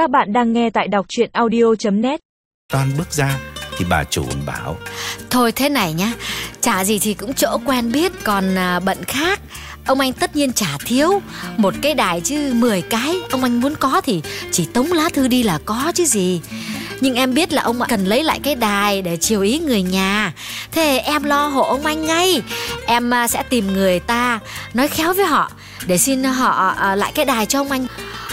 Các bạn đang nghe tại đọc chuyện audio.net Toan bước ra thì bà chủ bảo. Thôi thế này nhá Chả gì thì cũng chỗ quen biết Còn à, bận khác. Ông anh tất nhiên chả thiếu Một cái đài chứ 10 cái. Ông anh muốn có thì chỉ tống lá thư đi là có chứ gì. Nhưng em biết là ông cần lấy lại cái đài để chiều ý người nhà. Thế em lo hộ ông anh ngay. Em à, sẽ tìm người ta Nói khéo với họ Để xin họ à, lại cái đài cho ông anh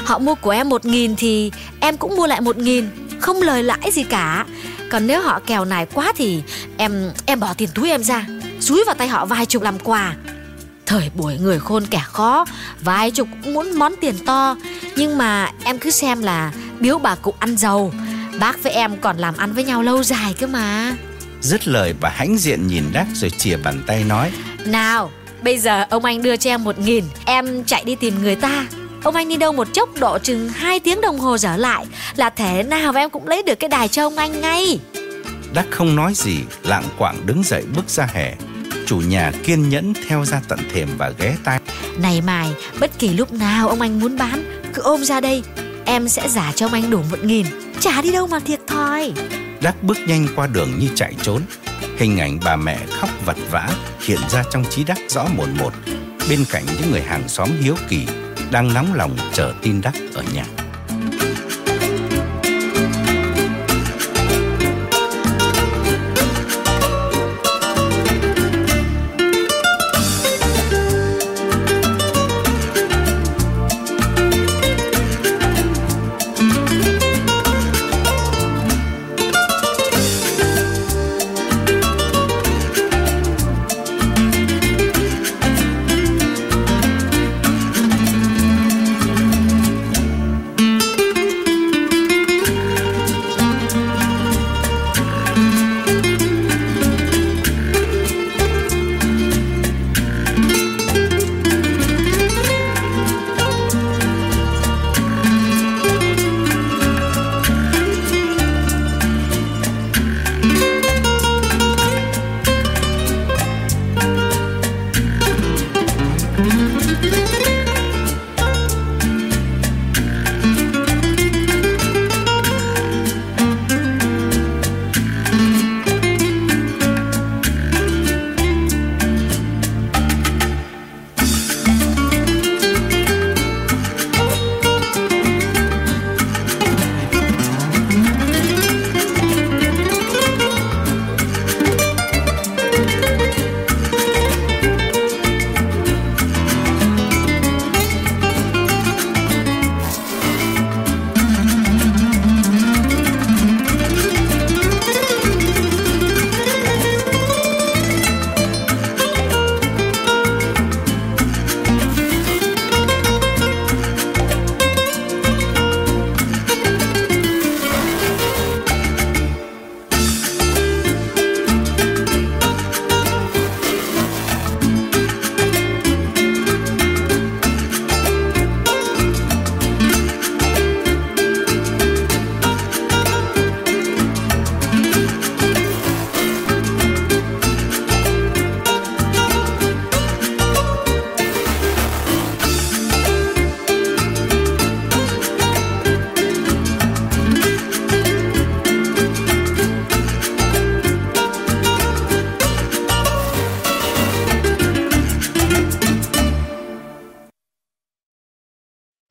Họ mua của em một nghìn thì em cũng mua lại một nghìn Không lời lãi gì cả. Còn nếu họ kèo nài quá thì em em bỏ tiền túi em ra Xúi vào tay họ vài chục làm quà. Thời buổi người khôn kẻ khó Vài chục cũng muốn món tiền to. Nhưng mà em cứ xem là Biếu bà cụ ăn giàu Bác với em còn làm ăn với nhau lâu dài cơ mà. Dứt lời bà hãnh diện nhìn Đắc rồi chìa bàn tay nói Nào Bây giờ ông anh đưa cho em một nghìn Em chạy đi tìm người ta Ông anh đi đâu một chốc độ chừng 2 tiếng đồng hồ trở lại. Là thế nào em cũng lấy được cái đài cho ông anh ngay? Đắc không nói gì Lạng quạng đứng dậy bước ra hè. Chủ nhà kiên nhẫn theo ra tận thềm và ghé tai. Này mài Bất kỳ lúc nào ông anh muốn bán Cứ ôm ra đây. Em sẽ giả cho ông anh đủ một nghìn Chả đi đâu mà thiệt thòi. Đắc bước nhanh qua đường như chạy trốn. Hình ảnh bà mẹ khóc vật vã Hiện ra trong trí Đắc rõ một một. Bên cạnh những người hàng xóm hiếu kỳ đang nóng lòng chờ tin Đắc ở nhà.